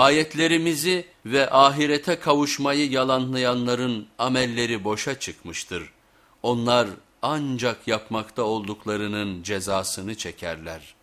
Ayetlerimizi ve ahirete kavuşmayı yalanlayanların amelleri boşa çıkmıştır. Onlar ancak yapmakta olduklarının cezasını çekerler.''